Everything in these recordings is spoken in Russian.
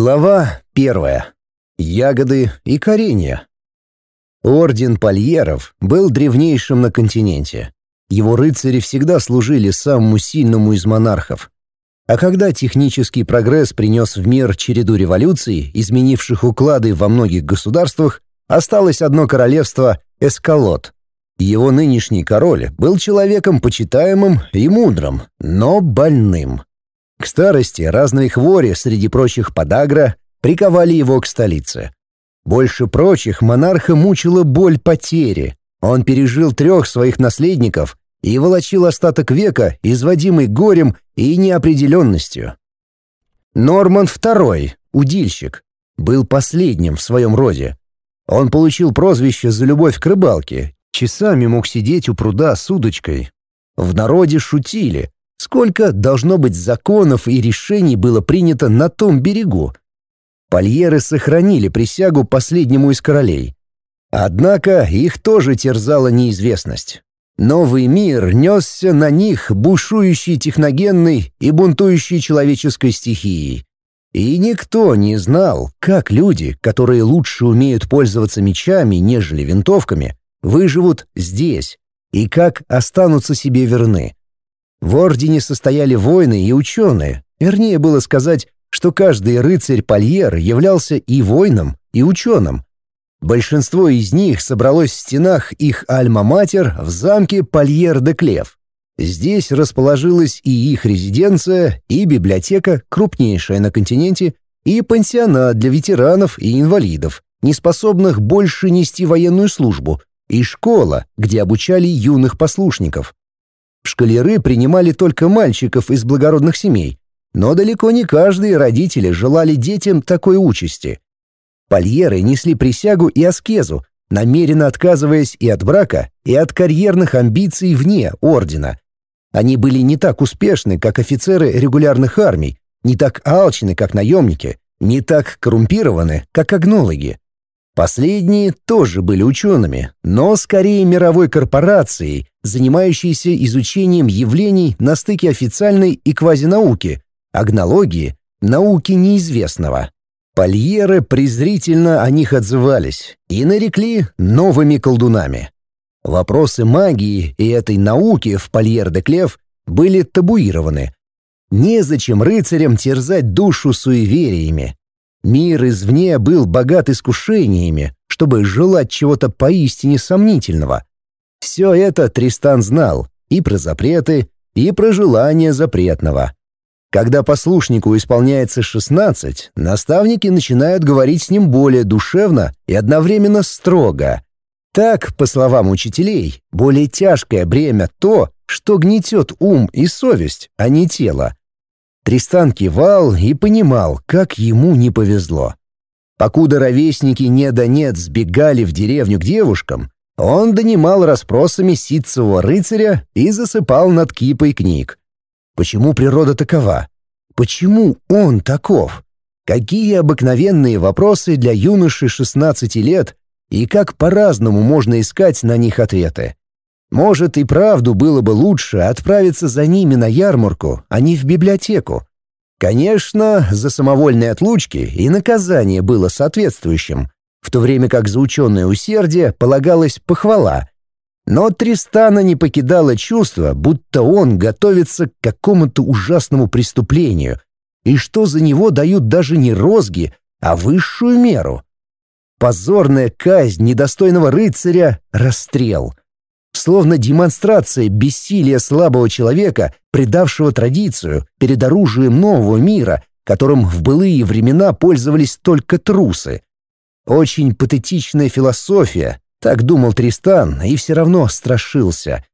Глава первая. Ягоды и коренья. Орден Польеров был древнейшим на континенте. Его рыцари всегда служили самому сильному из монархов. А когда технический прогресс принес в мир череду революций, изменивших уклады во многих государствах, осталось одно королевство — Эскалот. Его нынешний король был человеком почитаемым и мудрым, но больным. К старости разные хвори, среди прочих подагра, приковали его к столице. Больше прочих монарха мучила боль потери. Он пережил трех своих наследников и волочил остаток века, изводимый горем и неопределенностью. Норман II, удильщик, был последним в своем роде. Он получил прозвище за любовь к рыбалке, часами мог сидеть у пруда с удочкой. В народе шутили, Сколько, должно быть, законов и решений было принято на том берегу. Польеры сохранили присягу последнему из королей. Однако их тоже терзала неизвестность. Новый мир несся на них бушующей техногенной и бунтующей человеческой стихией. И никто не знал, как люди, которые лучше умеют пользоваться мечами, нежели винтовками, выживут здесь и как останутся себе верны. В ордене состояли воины и ученые. Вернее было сказать, что каждый рыцарь-польер являлся и воином, и ученым. Большинство из них собралось в стенах их альма-матер в замке Польер-де-Клев. Здесь расположилась и их резиденция, и библиотека, крупнейшая на континенте, и пансионат для ветеранов и инвалидов, неспособных больше нести военную службу, и школа, где обучали юных послушников. Школяры принимали только мальчиков из благородных семей, но далеко не каждые родители желали детям такой участи. Польеры несли присягу и аскезу, намеренно отказываясь и от брака, и от карьерных амбиций вне ордена. Они были не так успешны, как офицеры регулярных армий, не так алчны, как наемники, не так коррумпированы, как агнологи. Последние тоже были учеными, но скорее мировой корпорацией, занимающейся изучением явлений на стыке официальной и квазинауки, агнологии, науки неизвестного. Польеры презрительно о них отзывались и нарекли новыми колдунами. Вопросы магии и этой науки в Польер-де-Клев были табуированы. Незачем рыцарям терзать душу суевериями, Мир извне был богат искушениями, чтобы желать чего-то поистине сомнительного. Все это Тристан знал и про запреты, и про желание запретного. Когда послушнику исполняется 16, наставники начинают говорить с ним более душевно и одновременно строго. Так, по словам учителей, более тяжкое бремя то, что гнетет ум и совесть, а не тело. Тристан кивал и понимал, как ему не повезло. Покуда ровесники не да нет сбегали в деревню к девушкам, он донимал расспросами ситцевого рыцаря и засыпал над кипой книг. Почему природа такова? Почему он таков? Какие обыкновенные вопросы для юноши 16 лет и как по-разному можно искать на них ответы? Может, и правду было бы лучше отправиться за ними на ярмарку, а не в библиотеку. Конечно, за самовольные отлучки и наказание было соответствующим, в то время как за ученое усердие полагалась похвала. Но Тристана не покидало чувство, будто он готовится к какому-то ужасному преступлению, и что за него дают даже не розги, а высшую меру. Позорная казнь недостойного рыцаря — расстрел — словно демонстрация бессилия слабого человека, предавшего традицию перед оружием нового мира, которым в былые времена пользовались только трусы. Очень патетичная философия, так думал Тристан и все равно страшился.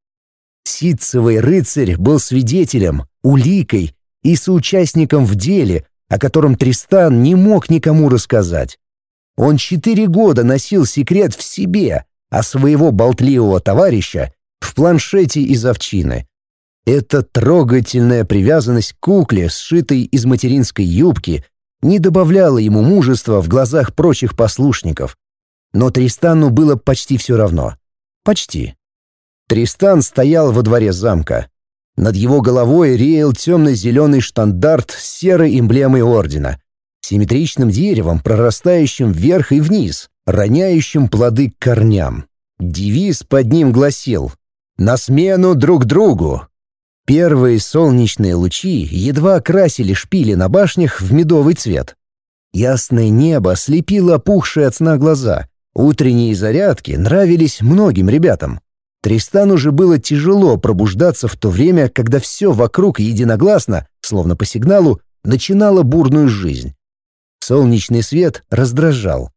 Ситцевый рыцарь был свидетелем, уликой и соучастником в деле, о котором Тристан не мог никому рассказать. Он четыре года носил секрет в себе, а своего болтливого товарища в планшете из овчины. Эта трогательная привязанность к кукле, сшитой из материнской юбки, не добавляла ему мужества в глазах прочих послушников. Но Тристану было почти все равно. Почти. Тристан стоял во дворе замка. Над его головой реял темно-зеленый штандарт с серой эмблемой ордена. симметричным деревом, прорастающим вверх и вниз, роняющим плоды корням. Девиз под ним гласил «На смену друг другу». Первые солнечные лучи едва окрасили шпили на башнях в медовый цвет. Ясное небо слепило опухшие от сна глаза. Утренние зарядки нравились многим ребятам. Тристану же было тяжело пробуждаться в то время, когда все вокруг единогласно, словно по сигналу, начинало бурную жизнь. Солнечный свет раздражал.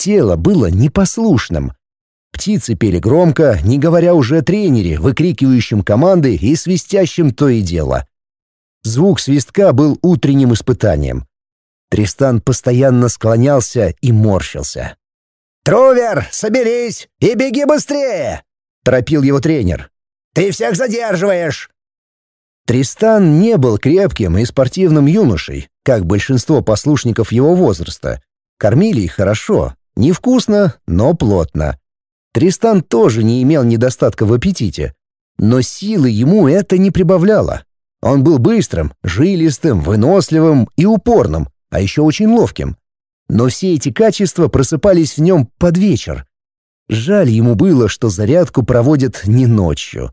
Тело было непослушным. Птицы пели громко, не говоря уже о тренере, выкрикивающем команды и свистящем то и дело. Звук свистка был утренним испытанием. Тристан постоянно склонялся и морщился. «Трувер, соберись и беги быстрее!» — торопил его тренер. «Ты всех задерживаешь!» Тристан не был крепким и спортивным юношей, как большинство послушников его возраста. Кормили их хорошо, невкусно, но плотно. Тристан тоже не имел недостатка в аппетите, но силы ему это не прибавляло. Он был быстрым, жилистым, выносливым и упорным, а еще очень ловким. Но все эти качества просыпались в нем под вечер. Жаль ему было, что зарядку проводят не ночью.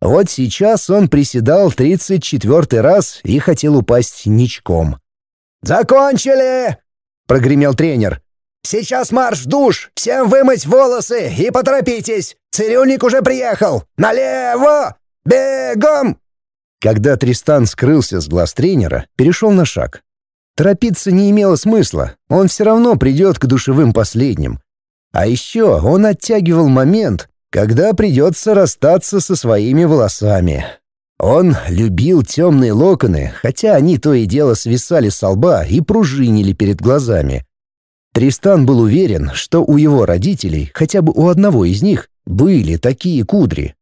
Вот сейчас он приседал 34 раз и хотел упасть ничком. «Закончили!» — прогремел тренер. «Сейчас марш в душ! Всем вымыть волосы и поторопитесь! Цирюльник уже приехал! Налево! Бегом!» Когда Тристан скрылся с глаз тренера, перешел на шаг. Торопиться не имело смысла, он все равно придет к душевым последним. А еще он оттягивал момент, когда придется расстаться со своими волосами. Он любил темные локоны, хотя они то и дело свисали с лба и пружинили перед глазами. Тристан был уверен, что у его родителей, хотя бы у одного из них, были такие кудри.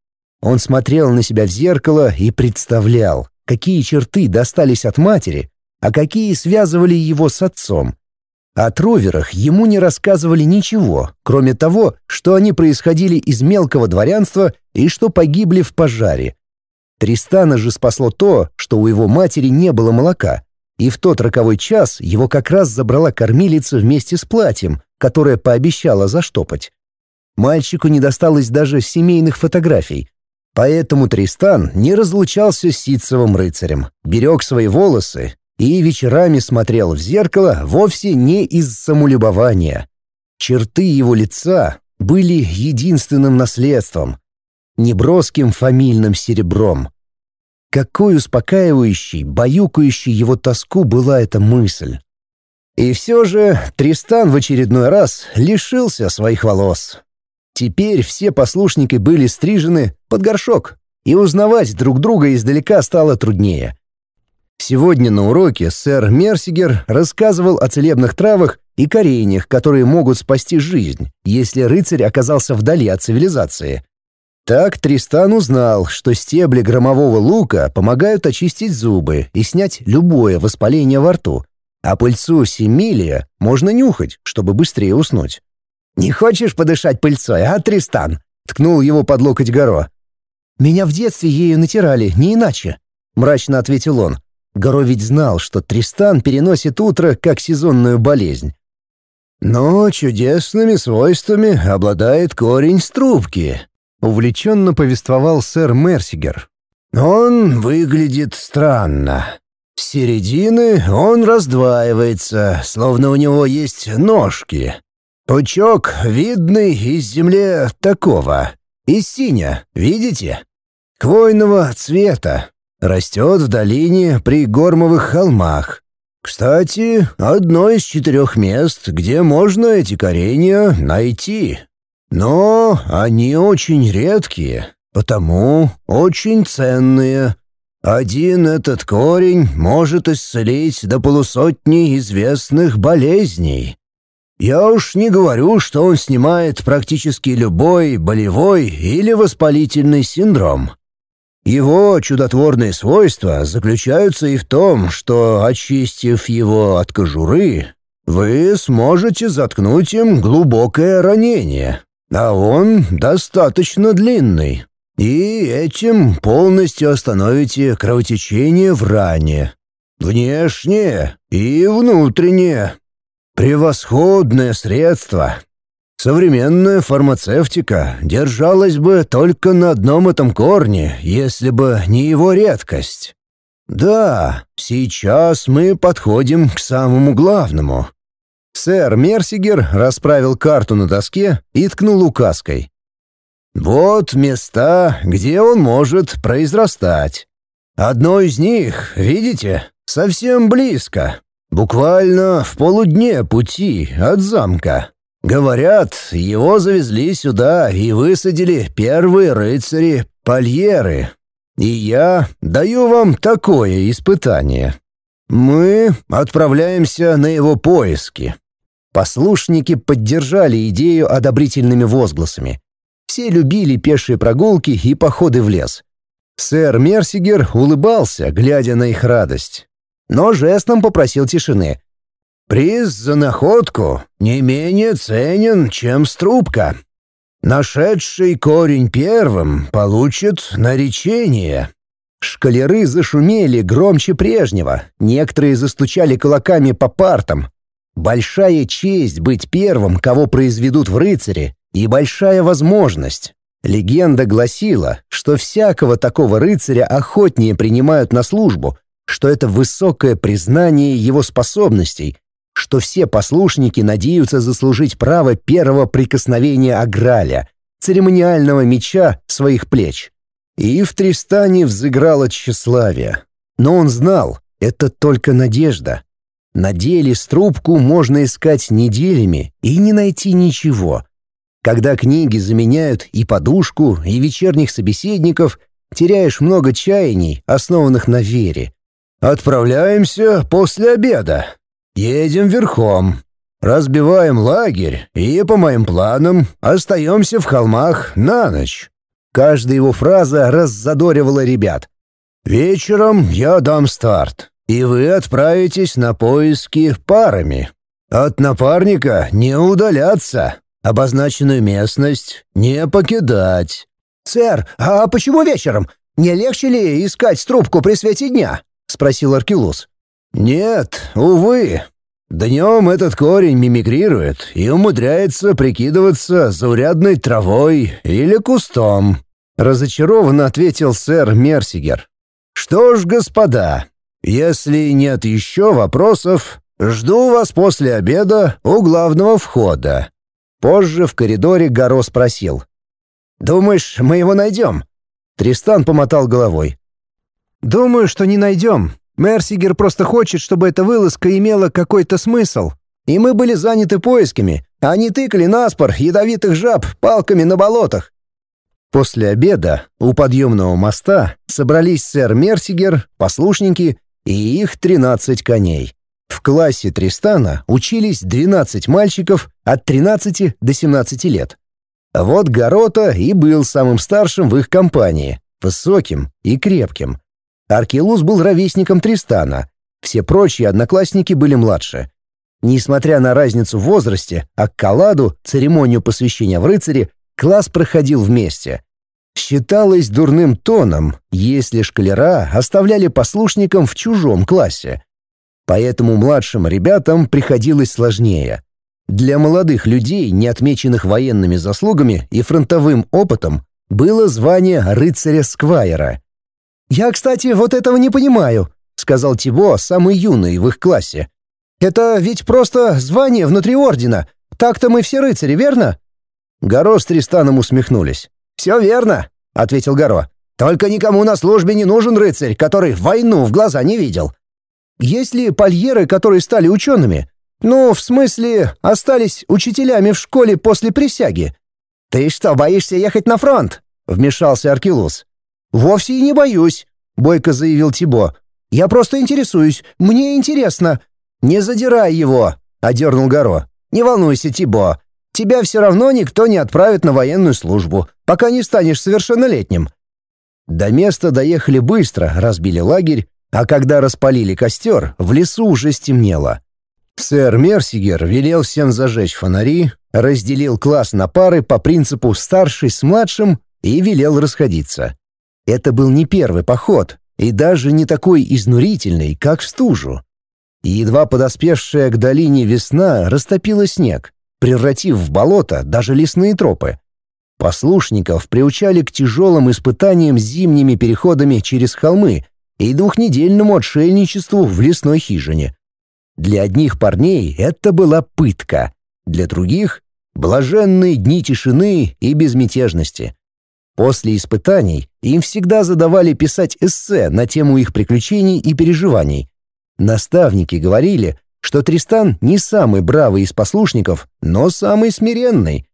Он смотрел на себя в зеркало и представлял, какие черты достались от матери, а какие связывали его с отцом. О троверах ему не рассказывали ничего, кроме того, что они происходили из мелкого дворянства и что погибли в пожаре. Тристана же спасло то, что у его матери не было молока, и в тот роковой час его как раз забрала кормилица вместе с платьем, которое пообещала заштопать. Мальчику не досталось даже семейных фотографий, поэтому Тристан не разлучался с ситцевым рыцарем, берег свои волосы и вечерами смотрел в зеркало вовсе не из самолюбования. Черты его лица были единственным наследством, неброским фамильным серебром. Какой успокаивающей, баюкающей его тоску была эта мысль. И все же Тристан в очередной раз лишился своих волос. Теперь все послушники были стрижены под горшок, и узнавать друг друга издалека стало труднее. Сегодня на уроке сэр Мерсигер рассказывал о целебных травах и кореньях, которые могут спасти жизнь, если рыцарь оказался вдали от цивилизации. Так Тристан узнал, что стебли громового лука помогают очистить зубы и снять любое воспаление во рту, а пыльцу семилия можно нюхать, чтобы быстрее уснуть. «Не хочешь подышать пыльцой, а, Тристан?» — ткнул его под локоть Горо. «Меня в детстве ею натирали, не иначе», — мрачно ответил он. Горо ведь знал, что Тристан переносит утро как сезонную болезнь. «Но чудесными свойствами обладает корень струбки», — увлеченно повествовал сэр Мерсигер. «Он выглядит странно. С середины он раздваивается, словно у него есть ножки. Пучок видный из земли такого, из синя, видите? Хвойного цвета, Растет в долине при Гормовых холмах. Кстати, одно из четырех мест, где можно эти коренья найти. Но они очень редкие, потому очень ценные. Один этот корень может исцелить до полусотни известных болезней. Я уж не говорю, что он снимает практически любой болевой или воспалительный синдром. Его чудотворные свойства заключаются и в том, что, очистив его от кожуры, вы сможете заткнуть им глубокое ранение, а он достаточно длинный, и этим полностью остановите кровотечение в ране. Внешне и внутренне. Превосходное средство. Современная фармацевтика держалась бы только на одном этом корне, если бы не его редкость. Да, сейчас мы подходим к самому главному. Сэр Мерсигер расправил карту на доске и ткнул указкой. Вот места, где он может произрастать. Одно из них, видите, совсем близко, буквально в полудне пути от замка. Говорят, его завезли сюда и высадили первые рыцари Польеры. И я даю вам такое испытание. Мы отправляемся на его поиски. Послушники поддержали идею одобрительными возгласами. Все любили пешие прогулки и походы в лес. Сэр Мерсигер улыбался, глядя на их радость. Но жестом попросил тишины. «Приз за находку не менее ценен, чем струбка. Нашедший корень первым получит наречение». Шкалеры зашумели громче прежнего, некоторые застучали кулаками по партам, Большая честь быть первым, кого произведут в рыцаре, и большая возможность. Легенда гласила, что всякого такого рыцаря охотнее принимают на службу, что это высокое признание его способностей, что все послушники надеются заслужить право первого прикосновения Аграля, церемониального меча своих плеч. И в Тристане взыграло тщеславие. Но он знал, это только надежда. На деле струбку можно искать неделями и не найти ничего. Когда книги заменяют и подушку, и вечерних собеседников, теряешь много чаяний, основанных на вере. Отправляемся после обеда. Едем верхом. Разбиваем лагерь и, по моим планам, остаемся в холмах на ночь. Каждая его фраза раззадоривала ребят. Вечером я дам старт и вы отправитесь на поиски парами. От напарника не удаляться, обозначенную местность не покидать». «Сэр, а почему вечером? Не легче ли искать трубку при свете дня?» — спросил Аркелус. «Нет, увы. Днем этот корень мимикрирует и умудряется прикидываться заурядной травой или кустом», — разочарованно ответил сэр Мерсигер. «Что ж, господа, если нет еще вопросов, жду вас после обеда у главного входа». Позже в коридоре Горо спросил. «Думаешь, мы его найдем?» Тристан помотал головой. «Думаю, что не найдем. Мерсигер просто хочет, чтобы эта вылазка имела какой-то смысл. И мы были заняты поисками, а не тыкали наспор ядовитых жаб палками на болотах. После обеда у подъемного моста собрались сэр Мерсигер, послушники и их 13 коней. В классе Тристана учились 12 мальчиков от 13 до 17 лет. Вот Горота и был самым старшим в их компании, высоким и крепким. Аркелус был ровесником Тристана, все прочие одноклассники были младше. Несмотря на разницу в возрасте, Аккаладу, церемонию посвящения в рыцаре, класс проходил вместе. Считалось дурным тоном, если шкалера оставляли послушникам в чужом классе. Поэтому младшим ребятам приходилось сложнее. Для молодых людей, не отмеченных военными заслугами и фронтовым опытом, было звание рыцаря-сквайра. «Я, кстати, вот этого не понимаю», — сказал Тибо, самый юный в их классе. «Это ведь просто звание внутри ордена. Так-то мы все рыцари, верно?» Горо с Тристаном усмехнулись. «Все верно», — ответил Горо. «Только никому на службе не нужен рыцарь, который войну в глаза не видел. Есть ли польеры, которые стали учеными? Ну, в смысле, остались учителями в школе после присяги. Ты что, боишься ехать на фронт?» — вмешался Аркилус. «Вовсе и не боюсь», — бойко заявил Тибо. «Я просто интересуюсь. Мне интересно». «Не задирай его», — одернул Горо. «Не волнуйся, Тибо. Тебя все равно никто не отправит на военную службу, пока не станешь совершеннолетним». До места доехали быстро, разбили лагерь, а когда распалили костер, в лесу уже стемнело. Сэр Мерсигер велел всем зажечь фонари, разделил класс на пары по принципу «старший с младшим» и велел расходиться. Это был не первый поход, и даже не такой изнурительной, как в стужу. Едва подоспевшая к долине весна растопила снег, превратив в болото даже лесные тропы. Послушников приучали к тяжелым испытаниям зимними переходами через холмы и двухнедельному отшельничеству в лесной хижине. Для одних парней это была пытка, для других — блаженные дни тишины и безмятежности. После испытаний им всегда задавали писать эссе на тему их приключений и переживаний. Наставники говорили, что Тристан не самый бравый из послушников, но самый смиренный.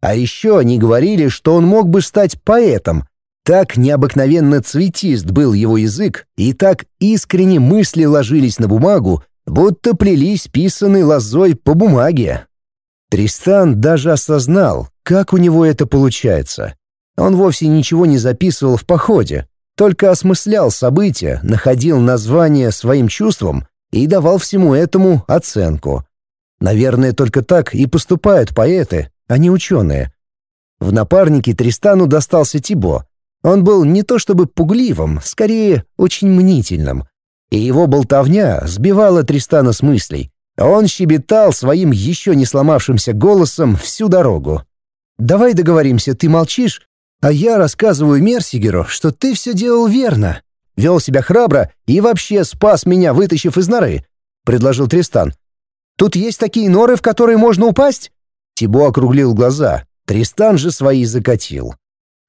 А еще они говорили, что он мог бы стать поэтом. Так необыкновенно цветист был его язык, и так искренне мысли ложились на бумагу, будто плелись писаной лозой по бумаге. Тристан даже осознал, как у него это получается. Он вовсе ничего не записывал в походе, только осмыслял события, находил название своим чувствам и давал всему этому оценку. Наверное, только так и поступают поэты, а не ученые. В напарнике Тристану достался Тибо. Он был не то чтобы пугливым, скорее очень мнительным. И его болтовня сбивала Тристана с мыслей. Он щебетал своим еще не сломавшимся голосом всю дорогу. «Давай договоримся, ты молчишь, а я рассказываю Мерсигеру, что ты все делал верно. Вел себя храбро и вообще спас меня, вытащив из норы», — предложил Тристан. «Тут есть такие норы, в которые можно упасть?» Тибо округлил глаза. Тристан же свои закатил.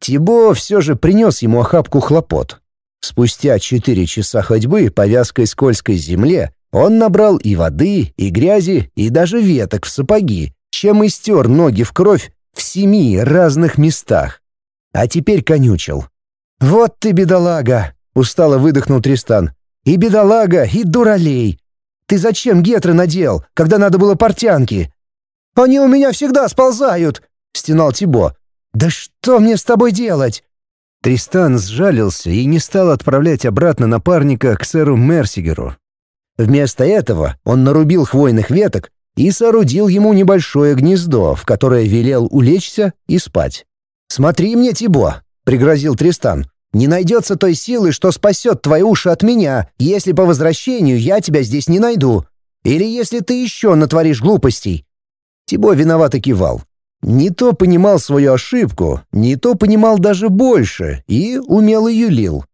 Тибо все же принес ему охапку хлопот. Спустя четыре часа ходьбы по вязкой скользкой земле он набрал и воды, и грязи, и даже веток в сапоги, чем и стер ноги в кровь в семи разных местах а теперь конючил. «Вот ты бедолага!» — устало выдохнул Тристан. «И бедолага, и дуралей! Ты зачем гетры надел, когда надо было портянки?» «Они у меня всегда сползают!» — стенал Тибо. «Да что мне с тобой делать?» Тристан сжалился и не стал отправлять обратно напарника к сэру Мерсигеру. Вместо этого он нарубил хвойных веток и соорудил ему небольшое гнездо, в которое велел улечься и спать. «Смотри мне, Тибо!» — пригрозил Тристан. «Не найдется той силы, что спасет твои уши от меня, если по возвращению я тебя здесь не найду. Или если ты еще натворишь глупостей». Тибо виновато кивал. Не то понимал свою ошибку, не то понимал даже больше и умело юлил.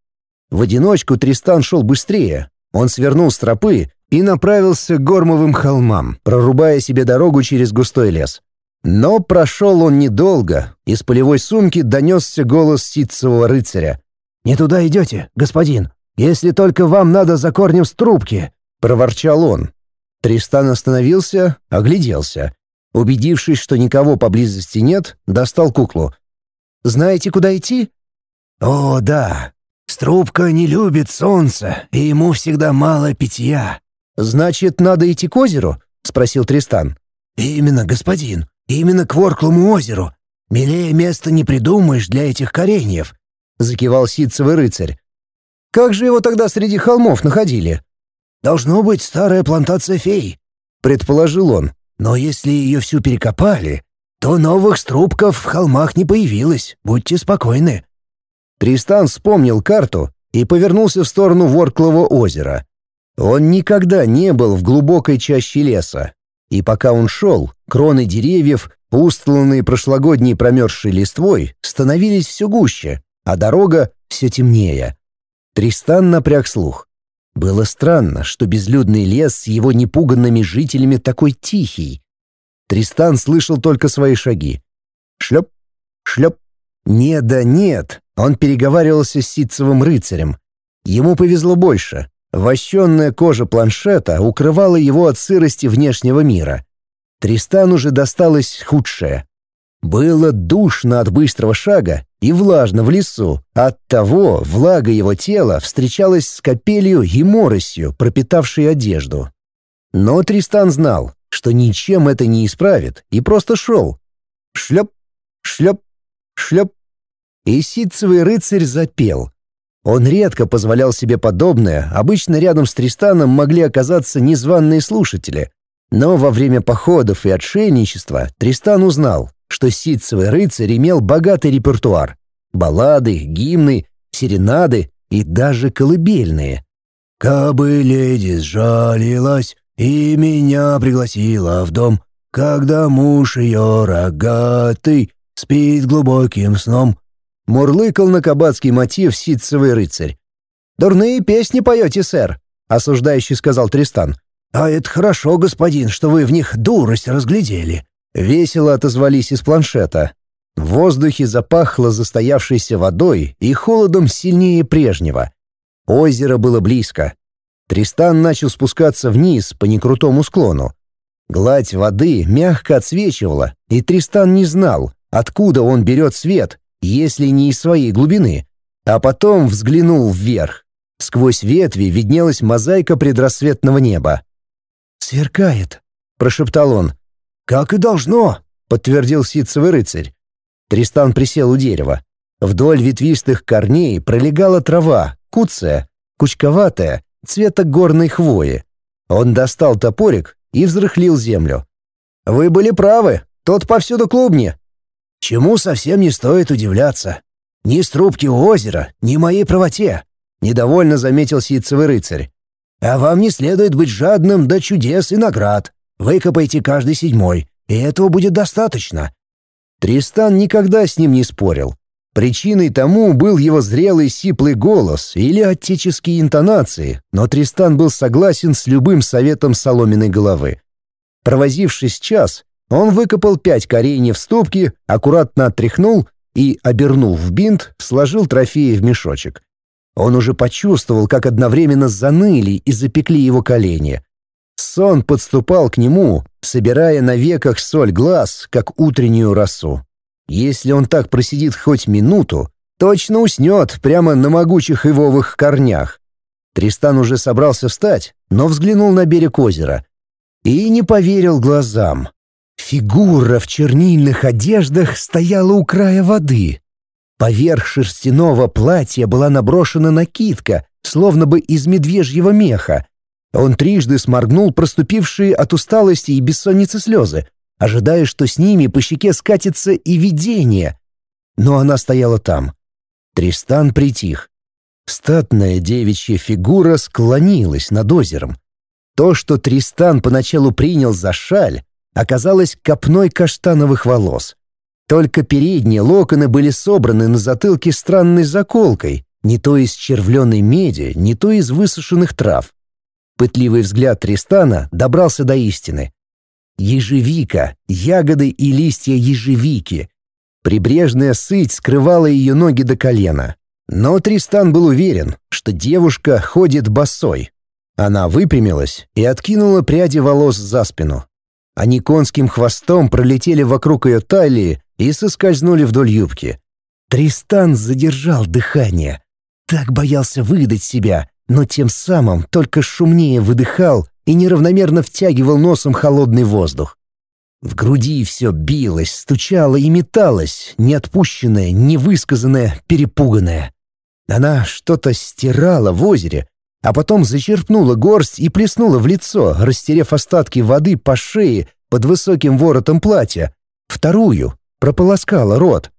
В одиночку Тристан шел быстрее. Он свернул с тропы и направился к Гормовым холмам, прорубая себе дорогу через густой лес. Но прошел он недолго, из полевой сумки донесся голос ситцевого рыцаря. «Не туда идете, господин, если только вам надо за корнем с трубки», — проворчал он. Тристан остановился, огляделся. Убедившись, что никого поблизости нет, достал куклу. «Знаете, куда идти?» «О, да. Струбка не любит солнца, и ему всегда мало питья». «Значит, надо идти к озеру?» — спросил Тристан. «Именно, господин. Именно к Ворклому озеру. Милее места не придумаешь для этих кореньев», — закивал ситцевый рыцарь. «Как же его тогда среди холмов находили?» «Должно быть старая плантация фей», — предположил он. «Но если ее всю перекопали, то новых струбков в холмах не появилось, будьте спокойны». Тристан вспомнил карту и повернулся в сторону Ворклого озера. Он никогда не был в глубокой чаще леса, и пока он шел, кроны деревьев, устланные прошлогодней промерзшей листвой, становились все гуще, а дорога все темнее. Тристан напряг слух. Было странно, что безлюдный лес с его непуганными жителями такой тихий. Тристан слышал только свои шаги. Шлеп, шлеп. Нет да нет, он переговаривался с ситцевым рыцарем. Ему повезло больше. Вощенная кожа планшета укрывала его от сырости внешнего мира. Тристану же досталось худшее. Было душно от быстрого шага и влажно в лесу. Оттого влага его тела встречалась с капелью и моросью, пропитавшей одежду. Но Тристан знал, что ничем это не исправит, и просто шел. Шлеп, шлеп, шлеп. И ситцевый рыцарь запел — он редко позволял себе подобное, обычно рядом с Тристаном могли оказаться незваные слушатели. Но во время походов и отшельничества Тристан узнал, что ситцевый рыцарь имел богатый репертуар. Баллады, гимны, серенады, и даже колыбельные. «Кабы леди сжалилась и меня пригласила в дом, когда муж ее рогатый спит глубоким сном», — мурлыкал на кабацкий мотив ситцевый рыцарь. «Дурные песни поете, сэр», — осуждающий сказал Тристан. «А это хорошо, господин, что вы в них дурость разглядели». Весело отозвались из планшета. В воздухе запахло застоявшейся водой и холодом сильнее прежнего. Озеро было близко. Тристан начал спускаться вниз по некрутому склону. Гладь воды мягко отсвечивала, и Тристан не знал, откуда он берет свет, если не из своей глубины. А потом взглянул вверх. Сквозь ветви виднелась мозаика предрассветного неба. «Сверкает», — прошептал он. «Как и должно», — подтвердил ситцевый рыцарь. Тристан присел у дерева. Вдоль ветвистых корней пролегала трава, куцая, кучковатая, цвета горной хвои. Он достал топорик и взрыхлил землю. «Вы были правы, тот повсюду клубни». «Чему совсем не стоит удивляться. Ни с у озера, ни моей правоте», — недовольно заметил ситцевый рыцарь. «А вам не следует быть жадным до чудес и наград. Выкопайте каждый седьмой, и этого будет достаточно. Тристан никогда с ним не спорил. Причиной тому был его зрелый сиплый голос или отеческие интонации, но Тристан был согласен с любым советом соломенной головы. Провозившись час, он выкопал пять кореньев в ступке, аккуратно отряхнул и, обернув в бинт, сложил трофеи в мешочек. Он уже почувствовал, как одновременно заныли и запекли его колени. Сон подступал к нему, собирая на веках соль глаз, как утреннюю росу. Если он так просидит хоть минуту, точно уснет прямо на могучих ивовых корнях. Тристан уже собрался встать, но взглянул на берег озера. И не поверил глазам. Фигура в чернильных одеждах стояла у края воды. Поверх шерстяного платья была наброшена накидка, словно бы из медвежьего меха, он трижды сморгнул проступившие от усталости и бессонницы слезы, ожидая, что с ними по щеке скатится и видение. Но она стояла там. Тристан притих. Статная девичья фигура склонилась над озером. То, что Тристан поначалу принял за шаль, оказалось копной каштановых волос. Только передние локоны были собраны на затылке странной заколкой, не то из червленой меди, не то из высушенных трав. Пытливый взгляд Тристана добрался до истины. Ежевика, ягоды и листья ежевики. Прибрежная сыть скрывала ее ноги до колена. Но Тристан был уверен, что девушка ходит босой. Она выпрямилась и откинула пряди волос за спину. Они конским хвостом пролетели вокруг ее талии и соскользнули вдоль юбки. Тристан задержал дыхание. Так боялся выдать себя, но тем самым только шумнее выдыхал и неравномерно втягивал носом холодный воздух. В груди все билось, стучало и металось, неотпущенное, невысказанное, перепуганное. Она что-то стирала в озере, а потом зачерпнула горсть и плеснула в лицо, растерев остатки воды по шее под высоким воротом платья. Вторую прополоскала рот.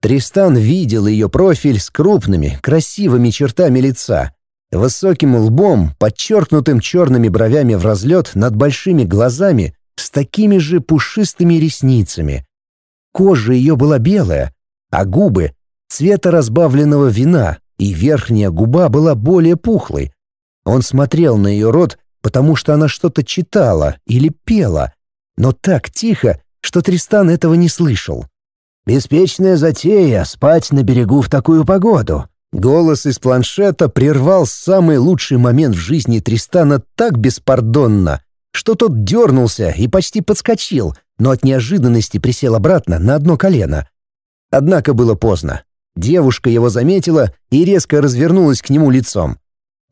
Тристан видел ее профиль с крупными, красивыми чертами лица — Высоким лбом, подчеркнутым черными бровями в разлет над большими глазами, с такими же пушистыми ресницами. Кожа ее была белая, а губы — цвета разбавленного вина, и верхняя губа была более пухлой. Он смотрел на ее рот, потому что она что-то читала или пела, но так тихо, что Тристан этого не слышал. «Беспечная затея — спать на берегу в такую погоду», Голос из планшета прервал самый лучший момент в жизни Тристана так беспардонно, что тот дернулся и почти подскочил, но от неожиданности присел обратно на одно колено. Однако было поздно. Девушка его заметила и резко развернулась к нему лицом.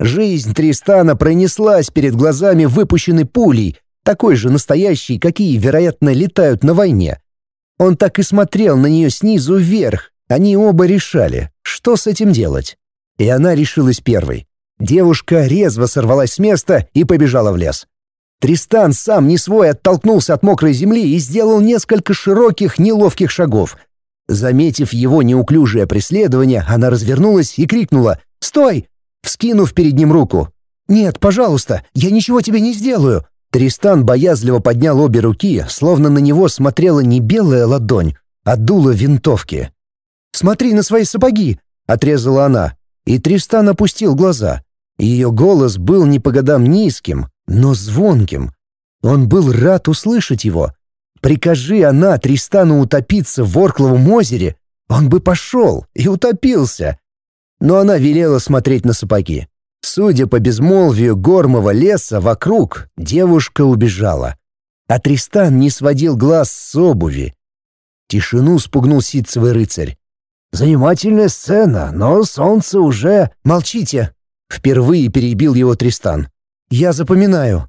Жизнь Тристана пронеслась перед глазами выпущенной пулей, такой же настоящей, какие, вероятно, летают на войне. Он так и смотрел на нее снизу вверх, они оба решали, что с этим делать. И она решилась первой. Девушка резво сорвалась с места и побежала в лес. Тристан сам не свой оттолкнулся от мокрой земли и сделал несколько широких, неловких шагов. Заметив его неуклюжее преследование, она развернулась и крикнула Стой!» Вскинув перед ним руку. «Нет, пожалуйста, я ничего тебе не сделаю!» Тристан боязливо поднял обе руки, словно на него смотрела не белая ладонь, а дуло винтовки. «Смотри на свои сапоги!» — отрезала она. И Тристан опустил глаза. Ее голос был не по годам низким, но звонким. Он был рад услышать его. Прикажи она Тристану утопиться в Оркловом озере, он бы пошел и утопился. Но она велела смотреть на сапоги. Судя по безмолвию гормого леса вокруг, девушка убежала. А Тристан не сводил глаз с обуви. Тишину спугнул ситцевый рыцарь. «Занимательная сцена, но солнце уже...» «Молчите!» Впервые перебил его Тристан. «Я запоминаю.